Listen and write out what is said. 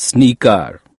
sneaker